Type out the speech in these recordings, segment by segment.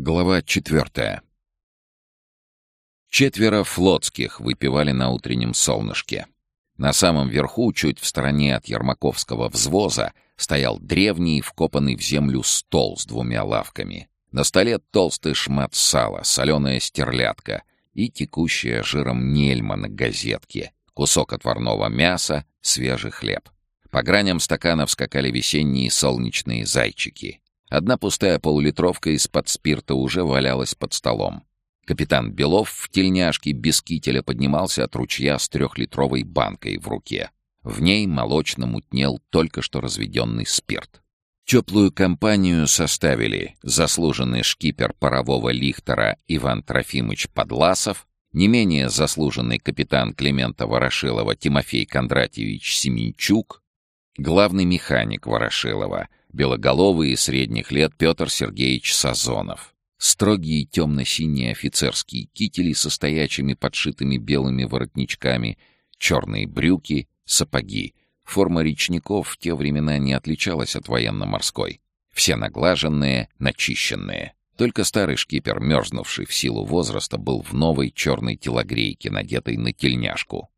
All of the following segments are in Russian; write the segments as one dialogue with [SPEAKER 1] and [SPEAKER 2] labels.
[SPEAKER 1] Глава четвертая. Четверо флотских выпивали на утреннем солнышке. На самом верху, чуть в стороне от Ермаковского взвоза, стоял древний, вкопанный в землю стол с двумя лавками. На столе толстый шмат сала, соленая стерлядка и текущая жиром нельма на газетке, кусок отварного мяса, свежий хлеб. По граням стаканов скакали весенние солнечные зайчики. Одна пустая полулитровка из-под спирта уже валялась под столом. Капитан Белов в тельняшке без кителя поднимался от ручья с трехлитровой банкой в руке. В ней молочно мутнел только что разведенный спирт. Теплую компанию составили заслуженный шкипер парового лихтера Иван Трофимович Подласов, не менее заслуженный капитан Климента Ворошилова Тимофей Кондратьевич Семенчук, главный механик Ворошилова белоголовый и средних лет Петр Сергеевич Сазонов. Строгие темно-синие офицерские кители со стоячими подшитыми белыми воротничками, черные брюки, сапоги. Форма речников в те времена не отличалась от военно-морской. Все наглаженные, начищенные. Только старый шкипер, мерзнувший в силу возраста, был в новой черной телогрейке, надетой на тельняшку.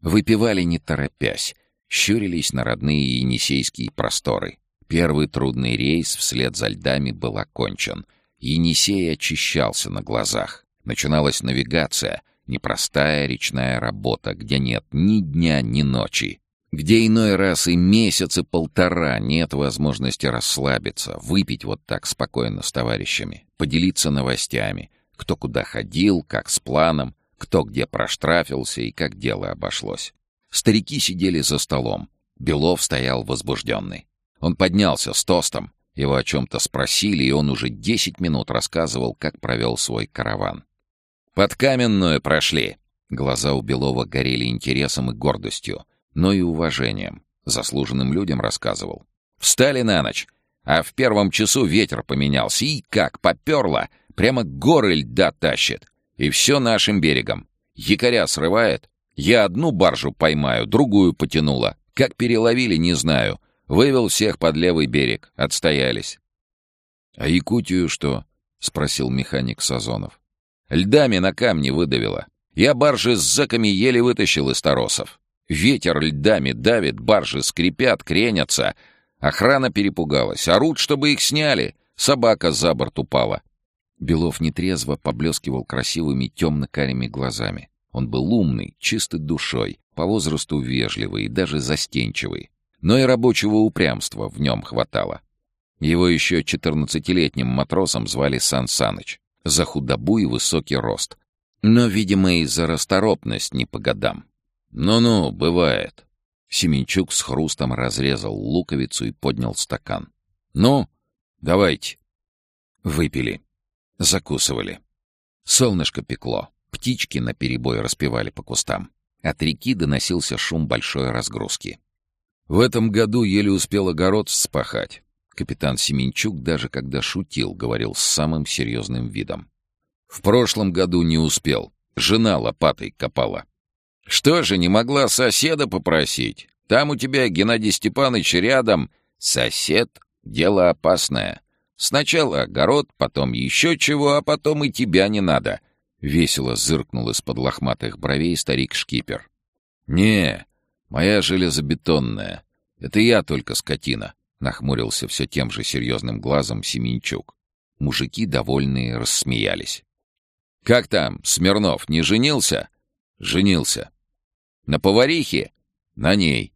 [SPEAKER 1] Выпивали не торопясь, щурились на родные енисейские просторы. Первый трудный рейс вслед за льдами был окончен. Енисей очищался на глазах. Начиналась навигация, непростая речная работа, где нет ни дня, ни ночи. Где иной раз и месяц, и полтора нет возможности расслабиться, выпить вот так спокойно с товарищами, поделиться новостями, кто куда ходил, как с планом, кто где проштрафился и как дело обошлось. Старики сидели за столом. Белов стоял возбужденный. Он поднялся с тостом. Его о чем-то спросили, и он уже десять минут рассказывал, как провел свой караван. «Под каменную прошли!» Глаза у Белова горели интересом и гордостью, но и уважением. Заслуженным людям рассказывал. «Встали на ночь, а в первом часу ветер поменялся, и как поперло, прямо горы льда тащит. И все нашим берегом. Якоря срывает. Я одну баржу поймаю, другую потянула. Как переловили, не знаю. Вывел всех под левый берег. Отстоялись. — А Якутию что? — спросил механик Сазонов. — Льдами на камни выдавило. Я баржи с зэками еле вытащил из торосов. Ветер льдами давит, баржи скрипят, кренятся. Охрана перепугалась. Орут, чтобы их сняли. Собака за борт упала. Белов нетрезво поблескивал красивыми темно-карими глазами. Он был умный, чистый душой, по возрасту вежливый и даже застенчивый но и рабочего упрямства в нем хватало. Его еще четырнадцатилетним матросом звали Сан Саныч, за худобу и высокий рост. Но, видимо, и за расторопность не по годам. «Ну-ну, бывает». Семенчук с хрустом разрезал луковицу и поднял стакан. «Ну, давайте». Выпили. Закусывали. Солнышко пекло. Птички наперебой распевали по кустам. От реки доносился шум большой разгрузки. В этом году еле успел огород вспахать. Капитан Семенчук, даже когда шутил, говорил с самым серьезным видом. В прошлом году не успел. Жена лопатой копала. Что же, не могла соседа попросить? Там у тебя, Геннадий Степанович, рядом. Сосед — дело опасное. Сначала огород, потом еще чего, а потом и тебя не надо. Весело зыркнул из-под лохматых бровей старик-шкипер. «Не, «Моя железобетонная. Это я только скотина», — нахмурился все тем же серьезным глазом Семенчук. Мужики, довольные, рассмеялись. «Как там, Смирнов, не женился?» «Женился». «На поварихе?» «На ней».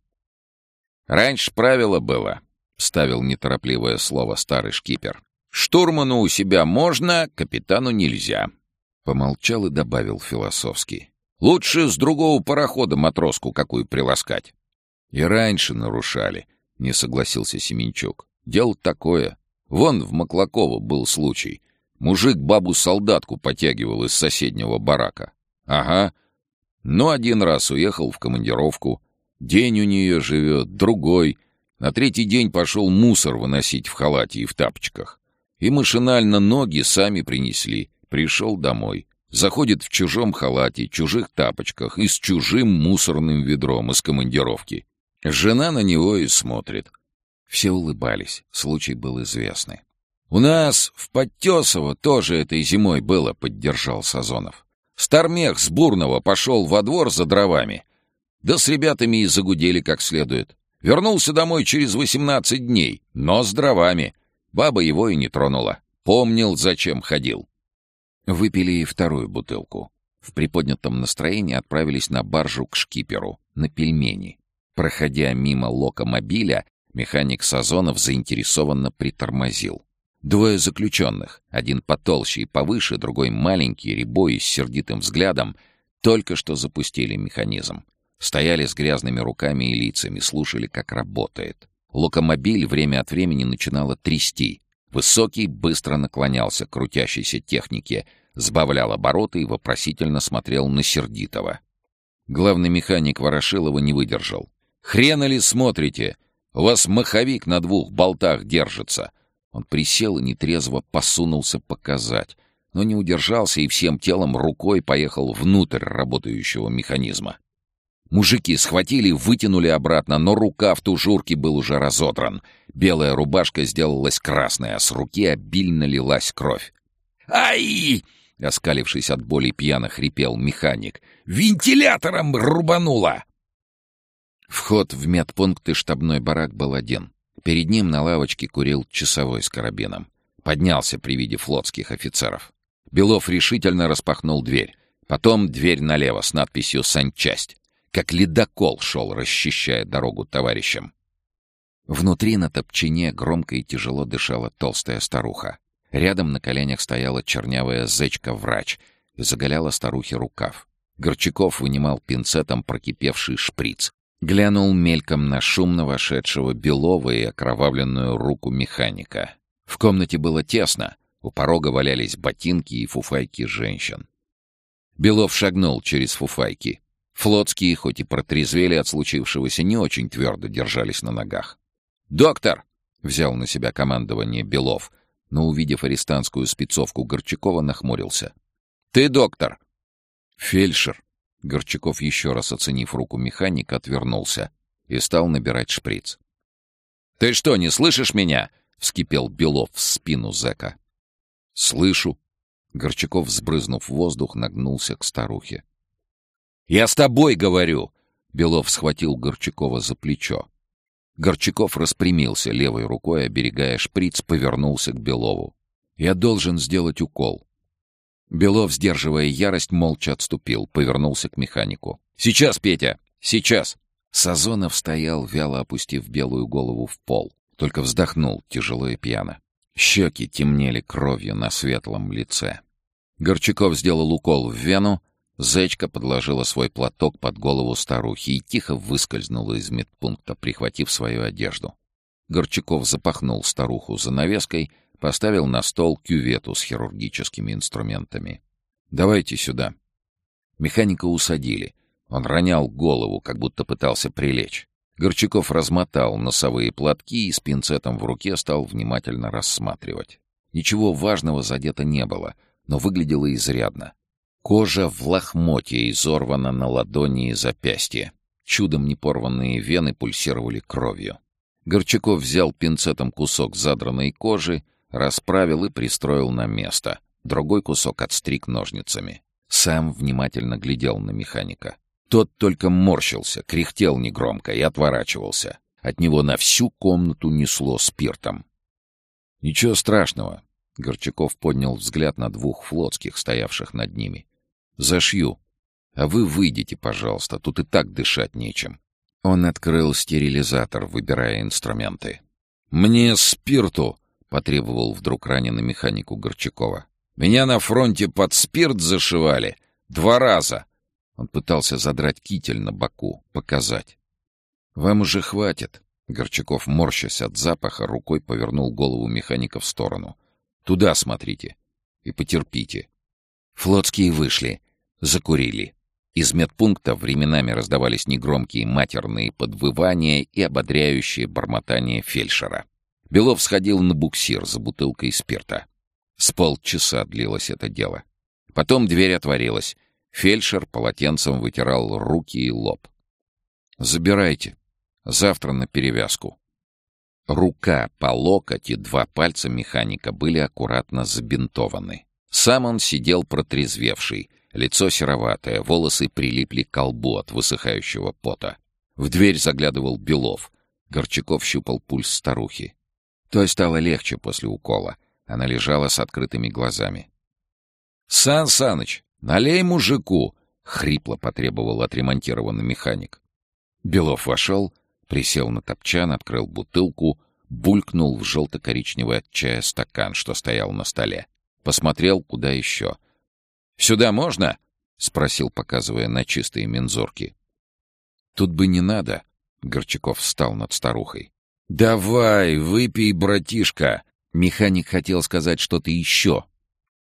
[SPEAKER 1] «Раньше правило было», — ставил неторопливое слово старый шкипер. «Штурману у себя можно, капитану нельзя». Помолчал и добавил философски. Лучше с другого парохода матроску какую приласкать. И раньше нарушали, — не согласился Семенчук. Дело такое. Вон в Маклаково был случай. Мужик бабу-солдатку потягивал из соседнего барака. Ага. Но один раз уехал в командировку. День у нее живет, другой. На третий день пошел мусор выносить в халате и в тапочках. И машинально ноги сами принесли. Пришел домой. Заходит в чужом халате, чужих тапочках и с чужим мусорным ведром из командировки. Жена на него и смотрит. Все улыбались, случай был известный. «У нас в Подтесово тоже этой зимой было», — поддержал Сазонов. «Стармех с Бурного пошел во двор за дровами. Да с ребятами и загудели как следует. Вернулся домой через восемнадцать дней, но с дровами. Баба его и не тронула. Помнил, зачем ходил». Выпили и вторую бутылку. В приподнятом настроении отправились на баржу к шкиперу, на пельмени. Проходя мимо локомобиля, механик Сазонов заинтересованно притормозил. Двое заключенных, один потолще и повыше, другой маленький, рябой с сердитым взглядом, только что запустили механизм. Стояли с грязными руками и лицами, слушали, как работает. Локомобиль время от времени начинало трясти. Высокий быстро наклонялся к крутящейся технике, сбавлял обороты и вопросительно смотрел на Сердитова. Главный механик Ворошилова не выдержал. «Хрена ли смотрите? У вас маховик на двух болтах держится. Он присел и нетрезво посунулся показать, но не удержался и всем телом рукой поехал внутрь работающего механизма. Мужики схватили, вытянули обратно, но рука в тужурке был уже разодран. Белая рубашка сделалась красной, а с руки обильно лилась кровь. «Ай!» — оскалившись от боли пьяно хрипел механик. «Вентилятором рубануло!» Вход в медпункт и штабной барак был один. Перед ним на лавочке курил часовой с карабином. Поднялся при виде флотских офицеров. Белов решительно распахнул дверь. Потом дверь налево с надписью «Санчасть». Как ледокол шел, расчищая дорогу товарищам. Внутри на топчине громко и тяжело дышала толстая старуха. Рядом на коленях стояла чернявая зечка-врач и заголяла старухе рукав. Горчаков вынимал пинцетом прокипевший шприц. Глянул мельком на шумно вошедшего Белова и окровавленную руку механика. В комнате было тесно, у порога валялись ботинки и фуфайки женщин. Белов шагнул через фуфайки. Флотские, хоть и протрезвели от случившегося, не очень твердо держались на ногах. «Доктор!» — взял на себя командование Белов, но, увидев арестантскую спецовку Горчакова, нахмурился. «Ты доктор!» «Фельдшер!» Горчаков, еще раз оценив руку механика, отвернулся и стал набирать шприц. «Ты что, не слышишь меня?» — вскипел Белов в спину зэка. «Слышу». Горчаков, сбрызнув воздух, нагнулся к старухе. «Я с тобой говорю!» Белов схватил Горчакова за плечо. Горчаков распрямился левой рукой, оберегая шприц, повернулся к Белову. «Я должен сделать укол. Белов, сдерживая ярость, молча отступил, повернулся к механику. «Сейчас, Петя! Сейчас!» Сазонов стоял, вяло опустив белую голову в пол. Только вздохнул, тяжело и пьяно. Щеки темнели кровью на светлом лице. Горчаков сделал укол в вену, Зечка подложила свой платок под голову старухи и тихо выскользнула из медпункта, прихватив свою одежду. Горчаков запахнул старуху занавеской — Поставил на стол кювету с хирургическими инструментами. «Давайте сюда». Механика усадили. Он ронял голову, как будто пытался прилечь. Горчаков размотал носовые платки и с пинцетом в руке стал внимательно рассматривать. Ничего важного задето не было, но выглядело изрядно. Кожа в лохмотье изорвана на ладони и запястье. Чудом не порванные вены пульсировали кровью. Горчаков взял пинцетом кусок задранной кожи Расправил и пристроил на место. Другой кусок отстриг ножницами. Сам внимательно глядел на механика. Тот только морщился, кряхтел негромко и отворачивался. От него на всю комнату несло спиртом. «Ничего страшного», — Горчаков поднял взгляд на двух флотских, стоявших над ними. «Зашью. А вы выйдите, пожалуйста, тут и так дышать нечем». Он открыл стерилизатор, выбирая инструменты. «Мне спирту!» — потребовал вдруг раненый механику Горчакова. «Меня на фронте под спирт зашивали. Два раза!» Он пытался задрать китель на боку, показать. «Вам уже хватит!» Горчаков, морщась от запаха, рукой повернул голову механика в сторону. «Туда смотрите и потерпите». Флотские вышли, закурили. Из медпункта временами раздавались негромкие матерные подвывания и ободряющие бормотания фельдшера. Белов сходил на буксир за бутылкой спирта. С полчаса длилось это дело. Потом дверь отворилась. Фельдшер полотенцем вытирал руки и лоб. «Забирайте. Завтра на перевязку». Рука по локоть и два пальца механика были аккуратно забинтованы. Сам он сидел протрезвевший, лицо сероватое, волосы прилипли к колбу от высыхающего пота. В дверь заглядывал Белов. Горчаков щупал пульс старухи. Той стало легче после укола. Она лежала с открытыми глазами. — Сан Саныч, налей мужику! — хрипло потребовал отремонтированный механик. Белов вошел, присел на топчан, открыл бутылку, булькнул в желто-коричневый от чая стакан, что стоял на столе. Посмотрел, куда еще. «Сюда можно?» — спросил, показывая на чистые мензурки. «Тут бы не надо», — Горчаков встал над старухой. «Давай, выпей, братишка!» Механик хотел сказать что-то еще,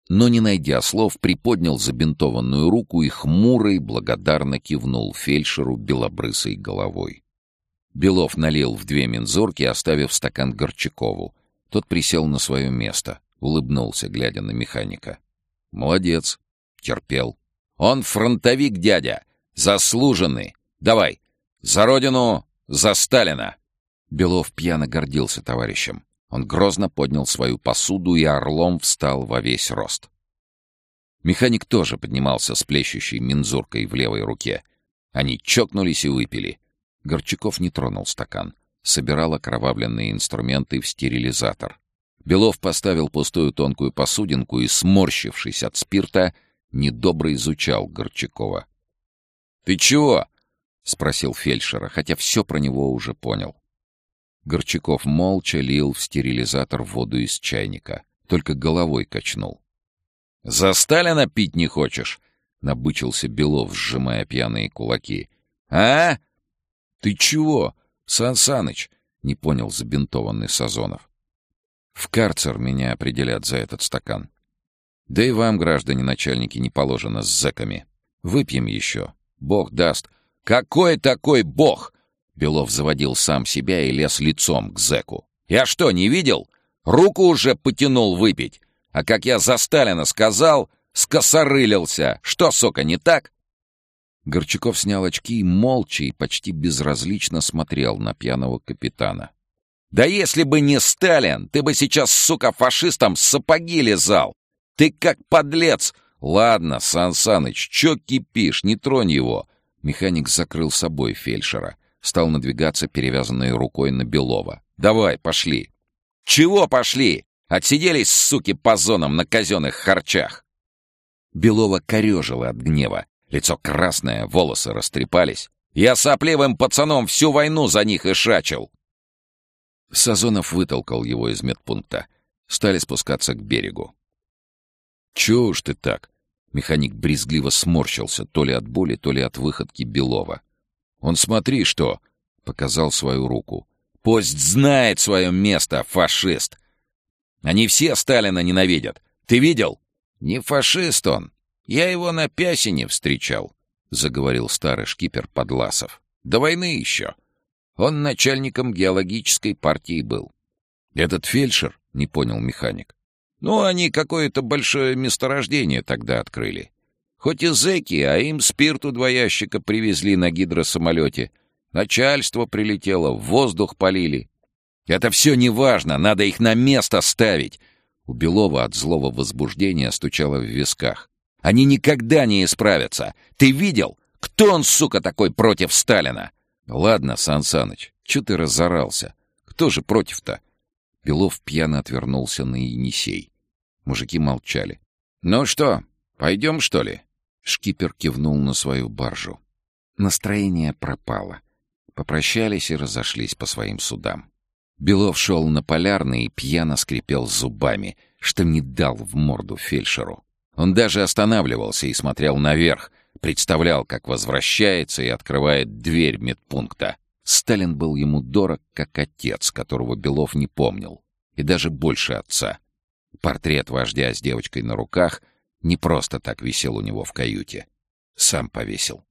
[SPEAKER 1] но, не найдя слов, приподнял забинтованную руку и хмурый благодарно кивнул фельдшеру белобрысой головой. Белов налил в две мензурки, оставив стакан Горчакову. Тот присел на свое место, улыбнулся, глядя на механика. «Молодец. Терпел. Он фронтовик, дядя. Заслуженный. Давай. За родину, за Сталина!» Белов пьяно гордился товарищем. Он грозно поднял свою посуду и орлом встал во весь рост. Механик тоже поднимался с плещущей мензуркой в левой руке. Они чокнулись и выпили. Горчаков не тронул стакан. Собирал окровавленные инструменты в стерилизатор. Белов поставил пустую тонкую посудинку и, сморщившись от спирта, недобро изучал Горчакова. «Ты чего?» — спросил фельдшера, хотя все про него уже понял. Горчаков молча лил в стерилизатор воду из чайника, только головой качнул. «За Сталина пить не хочешь?» — набычился Белов, сжимая пьяные кулаки. «А? Ты чего, Сан Саныч?» — не понял забинтованный Сазонов. «В карцер меня определят за этот стакан. Да и вам, граждане начальники, не положено с зэками. Выпьем еще. Бог даст». «Какой такой бог?» Белов заводил сам себя и лез лицом к зэку. «Я что, не видел? Руку уже потянул выпить. А как я за Сталина сказал, скосорылился. Что, сока, не так?» Горчаков снял очки и молча и почти безразлично смотрел на пьяного капитана. «Да если бы не Сталин, ты бы сейчас, сука, фашистам сапоги лизал! Ты как подлец! Ладно, Сан Саныч, чё кипишь, не тронь его!» Механик закрыл собой фельдшера стал надвигаться перевязанной рукой на Белова. «Давай, пошли!» «Чего пошли? Отсиделись, суки, по зонам на казенных харчах!» Белова корежило от гнева. Лицо красное, волосы растрепались. «Я сопливым пацаном всю войну за них и шачил!» Сазонов вытолкал его из медпункта. Стали спускаться к берегу. «Чего уж ты так?» Механик брезгливо сморщился, то ли от боли, то ли от выходки Белова. Он смотри что!» — показал свою руку. «Пусть знает свое место, фашист! Они все Сталина ненавидят. Ты видел?» «Не фашист он. Я его на Пясине встречал», — заговорил старый шкипер Подласов. «До войны еще. Он начальником геологической партии был». «Этот фельдшер?» — не понял механик. «Ну, они какое-то большое месторождение тогда открыли. Хоть и зэки, а им спирту два ящика привезли на гидросамолете. Начальство прилетело, в воздух полили. Это все неважно, надо их на место ставить. У Белова от злого возбуждения стучало в висках. Они никогда не исправятся. Ты видел? Кто он, сука, такой против Сталина? Ладно, Сан Саныч, чё ты разорался? Кто же против-то? Белов пьяно отвернулся на Енисей. Мужики молчали. «Ну что, пойдем, что ли?» Шкипер кивнул на свою баржу. Настроение пропало. Попрощались и разошлись по своим судам. Белов шел на полярный и пьяно скрипел зубами, что не дал в морду фельдшеру. Он даже останавливался и смотрел наверх, представлял, как возвращается и открывает дверь медпункта. Сталин был ему дорог, как отец, которого Белов не помнил, и даже больше отца. Портрет вождя с девочкой на руках — не просто так висел у него в каюте. Сам повесил.